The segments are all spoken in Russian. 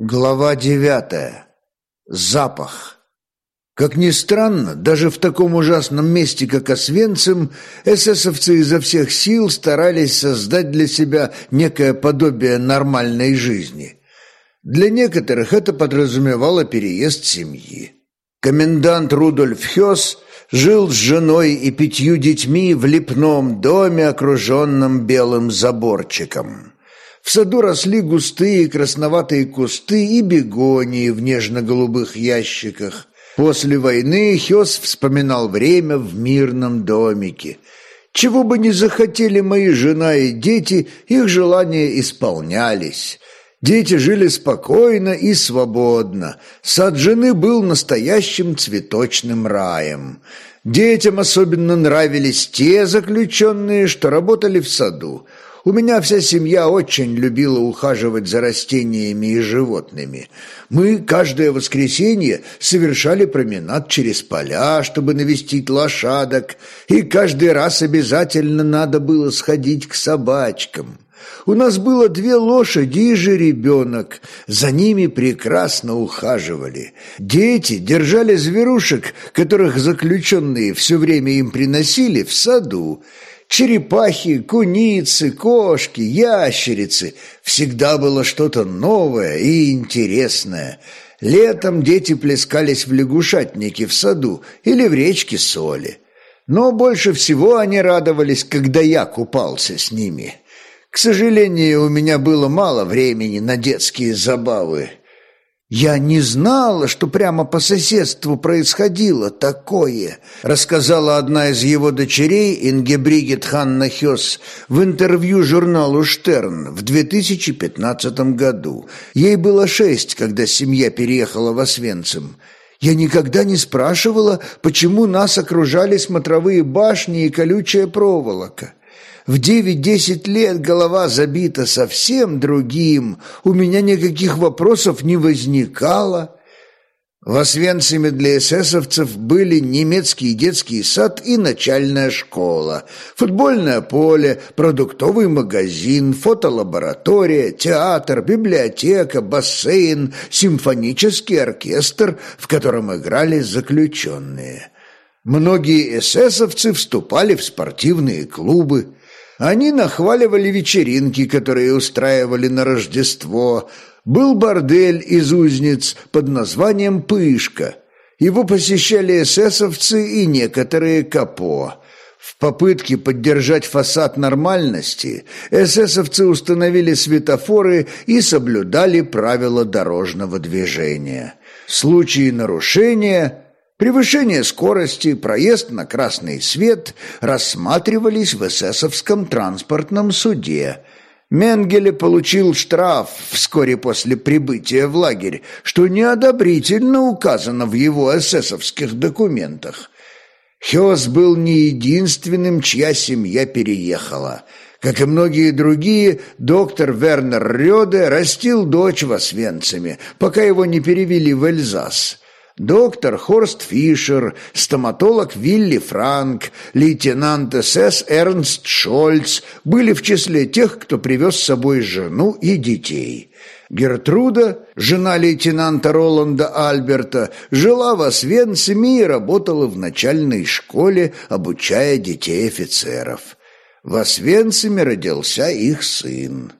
Глава девятая. Запах. Как ни странно, даже в таком ужасном месте, как Освенцим, эсэсовцы изо всех сил старались создать для себя некое подобие нормальной жизни. Для некоторых это подразумевало переезд семьи. Комендант Рудольф Хёс жил с женой и пятью детьми в лепном доме, окруженном белым заборчиком. В саду росли густые красноватые кусты и бегонии в нежно-голубых ящиках. После войны Хёс вспоминал время в мирном домике. Чего бы ни захотели мои жена и дети, их желания исполнялись. Дети жили спокойно и свободно. Сад жены был настоящим цветочным раем. Детям особенно нравились те заключенные, что работали в саду. У меня вся семья очень любила ухаживать за растениями и животными. Мы каждое воскресенье совершали променад через поля, чтобы навестить лошадок, и каждый раз обязательно надо было сходить к собачкам. У нас было две лошади и жеребенок, за ними прекрасно ухаживали. Дети держали зверушек, которых заключенные все время им приносили, в саду, Черепахи, куницы, кошки, ящерицы. Всегда было что-то новое и интересное. Летом дети плескались в лягушатнике в саду или в речке соли. Но больше всего они радовались, когда я купался с ними. К сожалению, у меня было мало времени на детские забавы. «Я не знала, что прямо по соседству происходило такое», рассказала одна из его дочерей, Ингебригет Ханна Хёс, в интервью журналу «Штерн» в 2015 году. Ей было шесть, когда семья переехала в Освенцим. «Я никогда не спрашивала, почему нас окружали смотровые башни и колючая проволока». В девять-десять лет голова забита совсем другим, у меня никаких вопросов не возникало. В Освенциме для эсэсовцев были немецкий детский сад и начальная школа, футбольное поле, продуктовый магазин, фотолаборатория, театр, библиотека, бассейн, симфонический оркестр, в котором играли заключенные. Многие эсэсовцы вступали в спортивные клубы, они нахваливали вечеринки, которые устраивали на Рождество. Был бордель из узниц под названием «Пышка». Его посещали эсэсовцы и некоторые капо. В попытке поддержать фасад нормальности эсэсовцы установили светофоры и соблюдали правила дорожного движения. В случае нарушения Превышение скорости, проезд на красный свет рассматривались в эсэсовском транспортном суде. Менгеле получил штраф вскоре после прибытия в лагерь, что неодобрительно указано в его эсэсовских документах. Хёс был не единственным, чья семья переехала. Как и многие другие, доктор Вернер Рёде растил дочь в Освенциме, пока его не перевели в Эльзас. Доктор Хорст Фишер, стоматолог Вилли Франк, лейтенант СС Эрнст Шольц были в числе тех, кто привез с собой жену и детей. Гертруда, жена лейтенанта Роланда Альберта, жила в Освенциме и работала в начальной школе, обучая детей офицеров. В Освенциме родился их сын.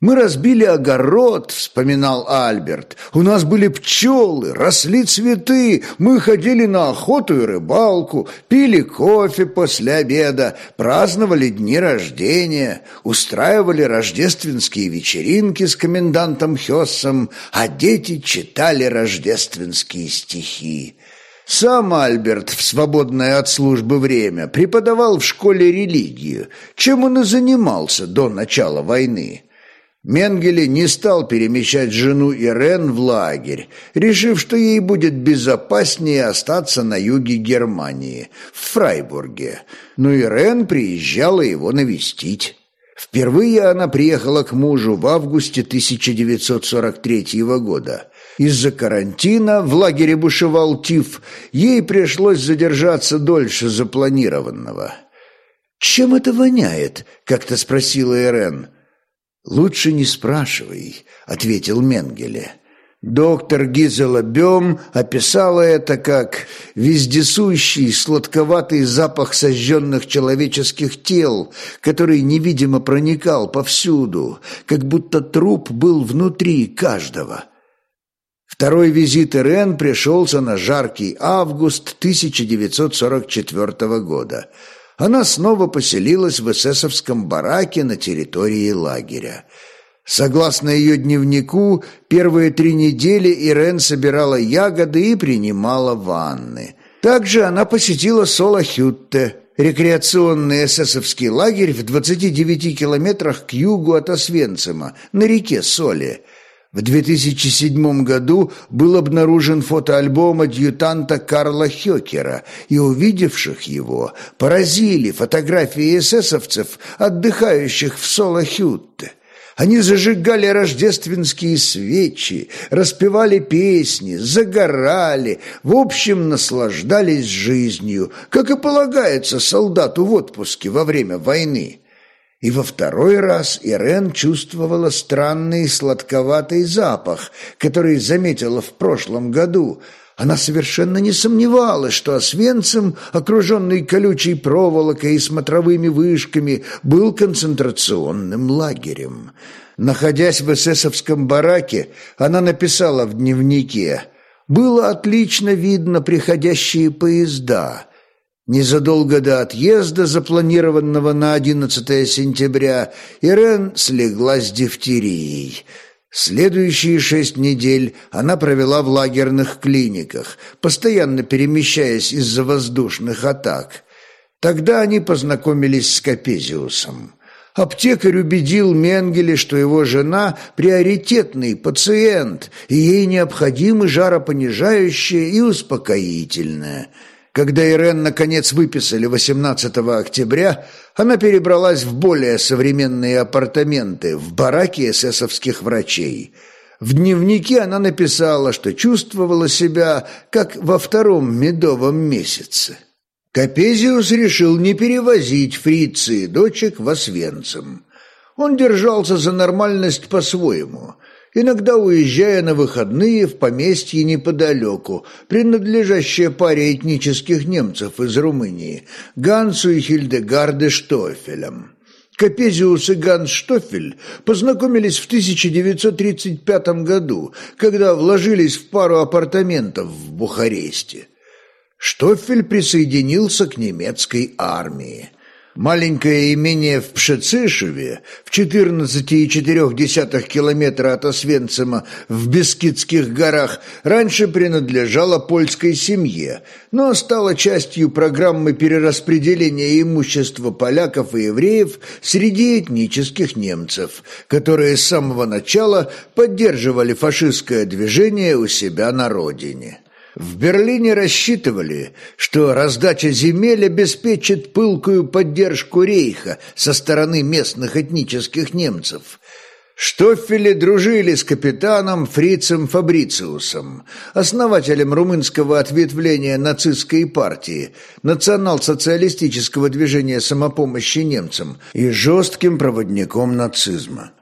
«Мы разбили огород», — вспоминал Альберт. «У нас были пчелы, росли цветы, мы ходили на охоту и рыбалку, пили кофе после обеда, праздновали дни рождения, устраивали рождественские вечеринки с комендантом Хессом, а дети читали рождественские стихи». Сам Альберт в свободное от службы время преподавал в школе религию, чем он и занимался до начала войны. Менгеле не стал перемещать жену Ирен в лагерь, решив, что ей будет безопаснее остаться на юге Германии, в Фрайбурге, но Ирен приезжала его навестить. Впервые она приехала к мужу в августе 1943 года. Из-за карантина в лагере бушевал тиф, ей пришлось задержаться дольше запланированного. «Чем это воняет?» – как-то спросила Ирен. «Лучше не спрашивай», — ответил Менгеле. Доктор Гизела Бем описала это как вездесущий сладковатый запах сожженных человеческих тел, который невидимо проникал повсюду, как будто труп был внутри каждого. Второй визит Ирен пришелся на жаркий август 1944 года. Она снова поселилась в эсэсовском бараке на территории лагеря. Согласно ее дневнику, первые три недели Ирен собирала ягоды и принимала ванны. Также она посетила Соло-Хютте, рекреационный эсэсовский лагерь в 29 километрах к югу от Освенцима, на реке Соли. В 2007 году был обнаружен фотоальбом адъютанта Карла Хёкера, и увидевших его поразили фотографии эсэсовцев, отдыхающих в Соло-Хютте. Они зажигали рождественские свечи, распевали песни, загорали, в общем, наслаждались жизнью, как и полагается солдату в отпуске во время войны. И во второй раз Ирен чувствовала странный сладковатый запах, который заметила в прошлом году – она совершенно не сомневалась, что Освенцим, окруженный колючей проволокой и смотровыми вышками, был концентрационным лагерем. Находясь в эсэсовском бараке, она написала в дневнике «Было отлично видно приходящие поезда». Незадолго до отъезда, запланированного на 11 сентября, Ирен слегла с дифтерией – Следующие шесть недель она провела в лагерных клиниках, постоянно перемещаясь из-за воздушных атак. Тогда они познакомились с Капезиусом. Аптекарь убедил Менгеле, что его жена – приоритетный пациент, и ей необходимы жаропонижающее и успокоительное – когда Ирен наконец выписали 18 октября, она перебралась в более современные апартаменты в бараке эсэсовских врачей. В дневнике она написала, что чувствовала себя как во втором медовом месяце. Капезиус решил не перевозить фрицы и дочек в Освенцим. Он держался за нормальность по-своему – иногда уезжая на выходные в поместье неподалеку, принадлежащее паре этнических немцев из Румынии, Гансу и Хильдегарде Штофелем. Капезиус и Ганс Штофель познакомились в 1935 году, когда вложились в пару апартаментов в Бухаресте. Штофель присоединился к немецкой армии. Маленькое имение в Пшецишеве, в 14,4 километра от Освенцима в Бескидских горах, раньше принадлежало польской семье, но стало частью программы перераспределения имущества поляков и евреев среди этнических немцев, которые с самого начала поддерживали фашистское движение у себя на родине. В Берлине рассчитывали, что раздача земель обеспечит пылкую поддержку рейха со стороны местных этнических немцев. Штоффели дружили с капитаном Фрицем Фабрициусом, основателем румынского ответвления нацистской партии, национал-социалистического движения самопомощи немцам и жестким проводником нацизма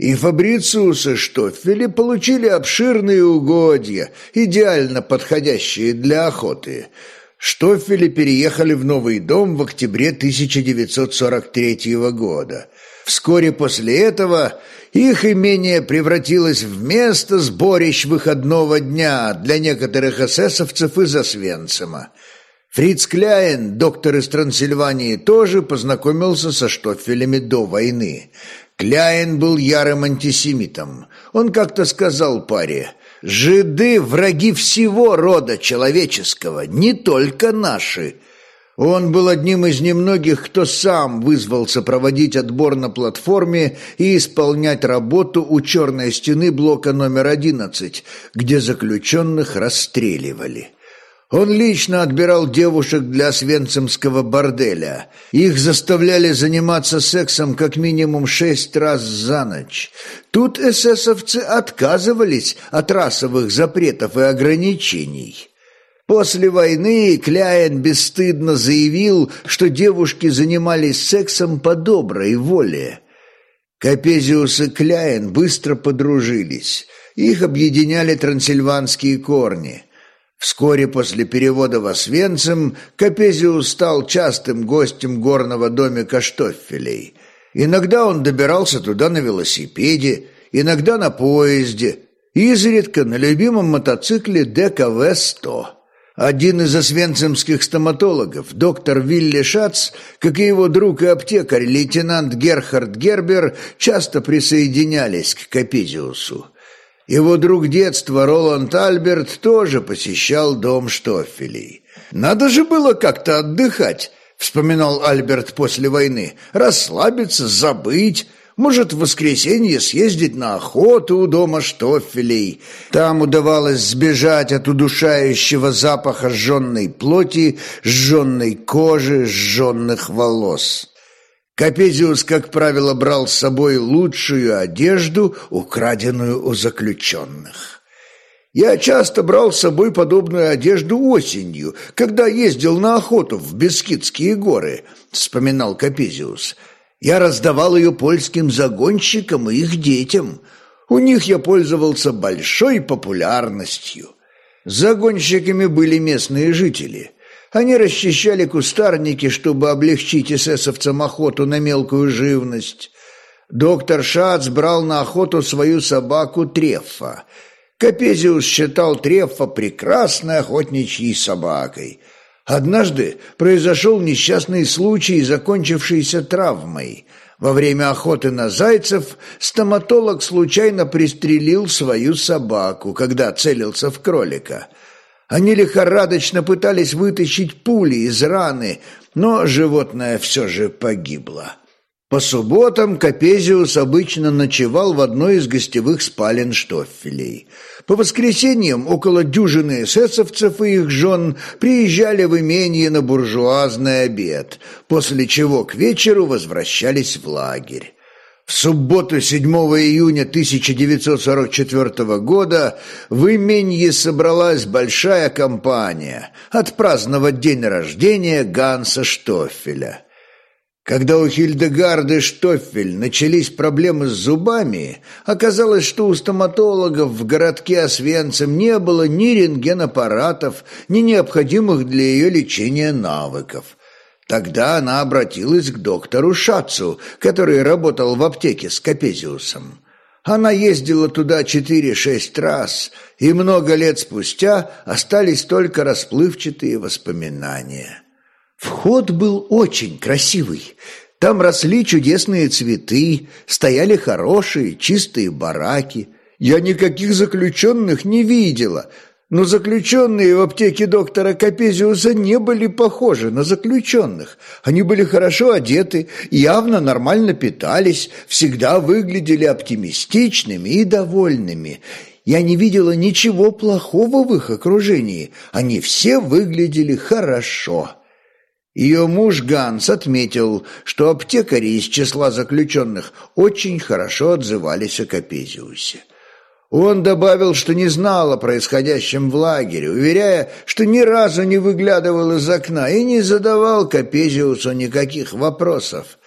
и Фабрициус и Штоффели получили обширные угодья, идеально подходящие для охоты. Штоффели переехали в новый дом в октябре 1943 года. Вскоре после этого их имение превратилось в место сборищ выходного дня для некоторых эсэсовцев из Освенцима. Фриц Кляйн, доктор из Трансильвании, тоже познакомился со Штоффелями до войны. Кляйн был ярым антисемитом. Он как-то сказал паре, «Жиды – враги всего рода человеческого, не только наши». Он был одним из немногих, кто сам вызвался проводить отбор на платформе и исполнять работу у черной стены блока номер 11, где заключенных расстреливали. Он лично отбирал девушек для свенцемского борделя. Их заставляли заниматься сексом как минимум шесть раз за ночь. Тут эсэсовцы отказывались от расовых запретов и ограничений. После войны Кляйн бесстыдно заявил, что девушки занимались сексом по доброй воле. Капезиус и Кляйн быстро подружились. Их объединяли трансильванские корни. Вскоре после перевода в Освенцим Капезиус стал частым гостем горного домика Штоффелей. Иногда он добирался туда на велосипеде, иногда на поезде, изредка на любимом мотоцикле ДКВ-100. Один из освенцимских стоматологов, доктор Вилли Шац, как и его друг и аптекарь, лейтенант Герхард Гербер, часто присоединялись к Капезиусу. Его друг детства Роланд Альберт тоже посещал дом Штоффелей. «Надо же было как-то отдыхать», — вспоминал Альберт после войны, «расслабиться, забыть». Может, в воскресенье съездить на охоту у дома Штоффелей. Там удавалось сбежать от удушающего запаха сжженной плоти, сжженной кожи, сжженных волос. Капезиус, как правило, брал с собой лучшую одежду, украденную у заключенных. Я часто брал с собой подобную одежду осенью, когда ездил на охоту в Бескидские горы, вспоминал Капезиус. Я раздавал ее польским загонщикам и их детям. У них я пользовался большой популярностью. Загонщиками были местные жители – они расчищали кустарники, чтобы облегчить эсэсовцам охоту на мелкую живность. Доктор Шац брал на охоту свою собаку Треффа. Капезиус считал Треффа прекрасной охотничьей собакой. Однажды произошел несчастный случай, закончившийся травмой. Во время охоты на зайцев стоматолог случайно пристрелил свою собаку, когда целился в кролика – они лихорадочно пытались вытащить пули из раны, но животное все же погибло. По субботам Капезиус обычно ночевал в одной из гостевых спален Штоффелей. По воскресеньям около дюжины эсэсовцев и их жен приезжали в имение на буржуазный обед, после чего к вечеру возвращались в лагерь. В субботу 7 июня 1944 года в Именье собралась большая компания отпраздновать день рождения Ганса Штоффеля. Когда у Хильдегарды Штоффель начались проблемы с зубами, оказалось, что у стоматологов в городке Освенцим не было ни рентгенаппаратов, ни необходимых для ее лечения навыков – Тогда она обратилась к доктору Шацу, который работал в аптеке с Капезиусом. Она ездила туда четыре-шесть раз, и много лет спустя остались только расплывчатые воспоминания. Вход был очень красивый. Там росли чудесные цветы, стояли хорошие, чистые бараки. Я никаких заключенных не видела, но заключенные в аптеке доктора Капезиуса не были похожи на заключенных. Они были хорошо одеты, явно нормально питались, всегда выглядели оптимистичными и довольными. Я не видела ничего плохого в их окружении. Они все выглядели хорошо. Ее муж Ганс отметил, что аптекари из числа заключенных очень хорошо отзывались о Капезиусе. Он добавил, что не знал о происходящем в лагере, уверяя, что ни разу не выглядывал из окна и не задавал Капезиусу никаких вопросов.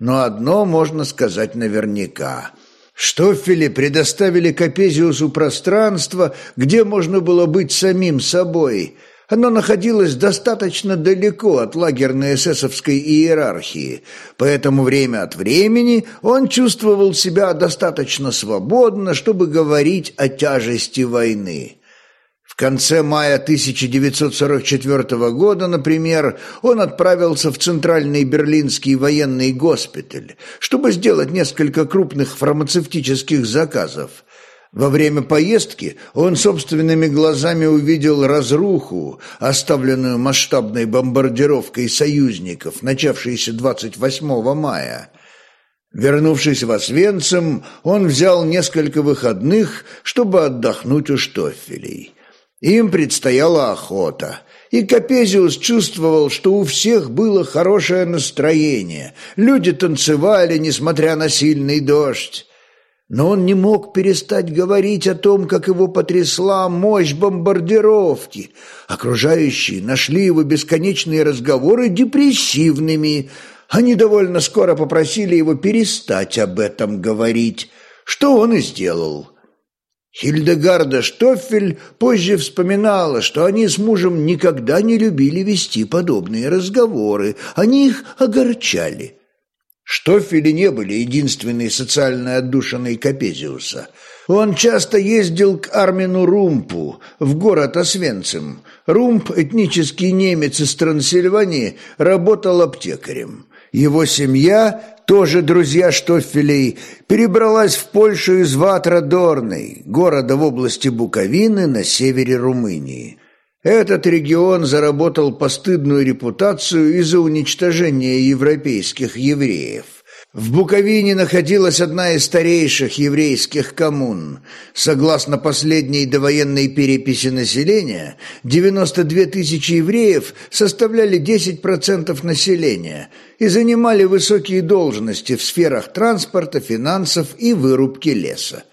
Но одно можно сказать наверняка. Штоффели предоставили Капезиусу пространство, где можно было быть самим собой – оно находилось достаточно далеко от лагерной эсэсовской иерархии, поэтому время от времени он чувствовал себя достаточно свободно, чтобы говорить о тяжести войны. В конце мая 1944 года, например, он отправился в Центральный Берлинский военный госпиталь, чтобы сделать несколько крупных фармацевтических заказов – во время поездки он собственными глазами увидел разруху, оставленную масштабной бомбардировкой союзников, начавшейся 28 мая. Вернувшись в Освенцим, он взял несколько выходных, чтобы отдохнуть у Штофелей. Им предстояла охота, и Капезиус чувствовал, что у всех было хорошее настроение. Люди танцевали, несмотря на сильный дождь но он не мог перестать говорить о том, как его потрясла мощь бомбардировки. Окружающие нашли его бесконечные разговоры депрессивными, Они довольно скоро попросили его перестать об этом говорить, что он и сделал. Хильдегарда Штоффель позже вспоминала, что они с мужем никогда не любили вести подобные разговоры, они их огорчали. Штоффели не были единственной социальной отдушиной Капезиуса. Он часто ездил к Армину Румпу в город Освенцим. Румп, этнический немец из Трансильвании, работал аптекарем. Его семья, тоже друзья Штоффелей, перебралась в Польшу из Ватра-Дорной, города в области Буковины на севере Румынии. Этот регион заработал постыдную репутацию из-за уничтожения европейских евреев. В Буковине находилась одна из старейших еврейских коммун. Согласно последней довоенной переписи населения, 92 тысячи евреев составляли 10% населения и занимали высокие должности в сферах транспорта, финансов и вырубки леса.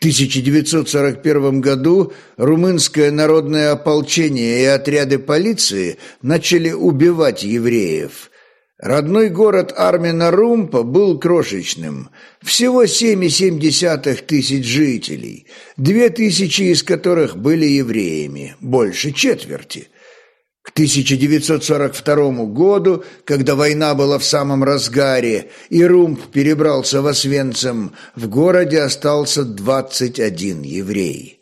В 1941 году румынское народное ополчение и отряды полиции начали убивать евреев – Родной город Армина Румпа был крошечным, всего 7,7 тысяч жителей, две тысячи из которых были евреями, больше четверти. К 1942 году, когда война была в самом разгаре и Румп перебрался в Освенцим, в городе остался 21 еврей.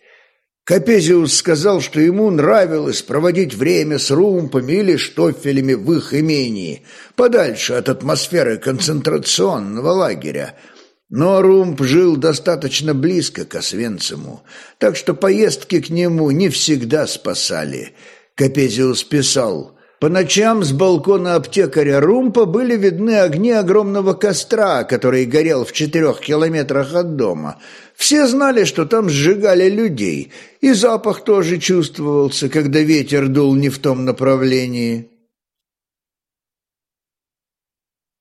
Капезиус сказал, что ему нравилось проводить время с румпами или штофелями в их имении, подальше от атмосферы концентрационного лагеря. Но Румп жил достаточно близко к Освенциму, так что поездки к нему не всегда спасали. Капезиус писал – по ночам с балкона аптекаря Румпа были видны огни огромного костра, который горел в четырех километрах от дома. Все знали, что там сжигали людей, и запах тоже чувствовался, когда ветер дул не в том направлении.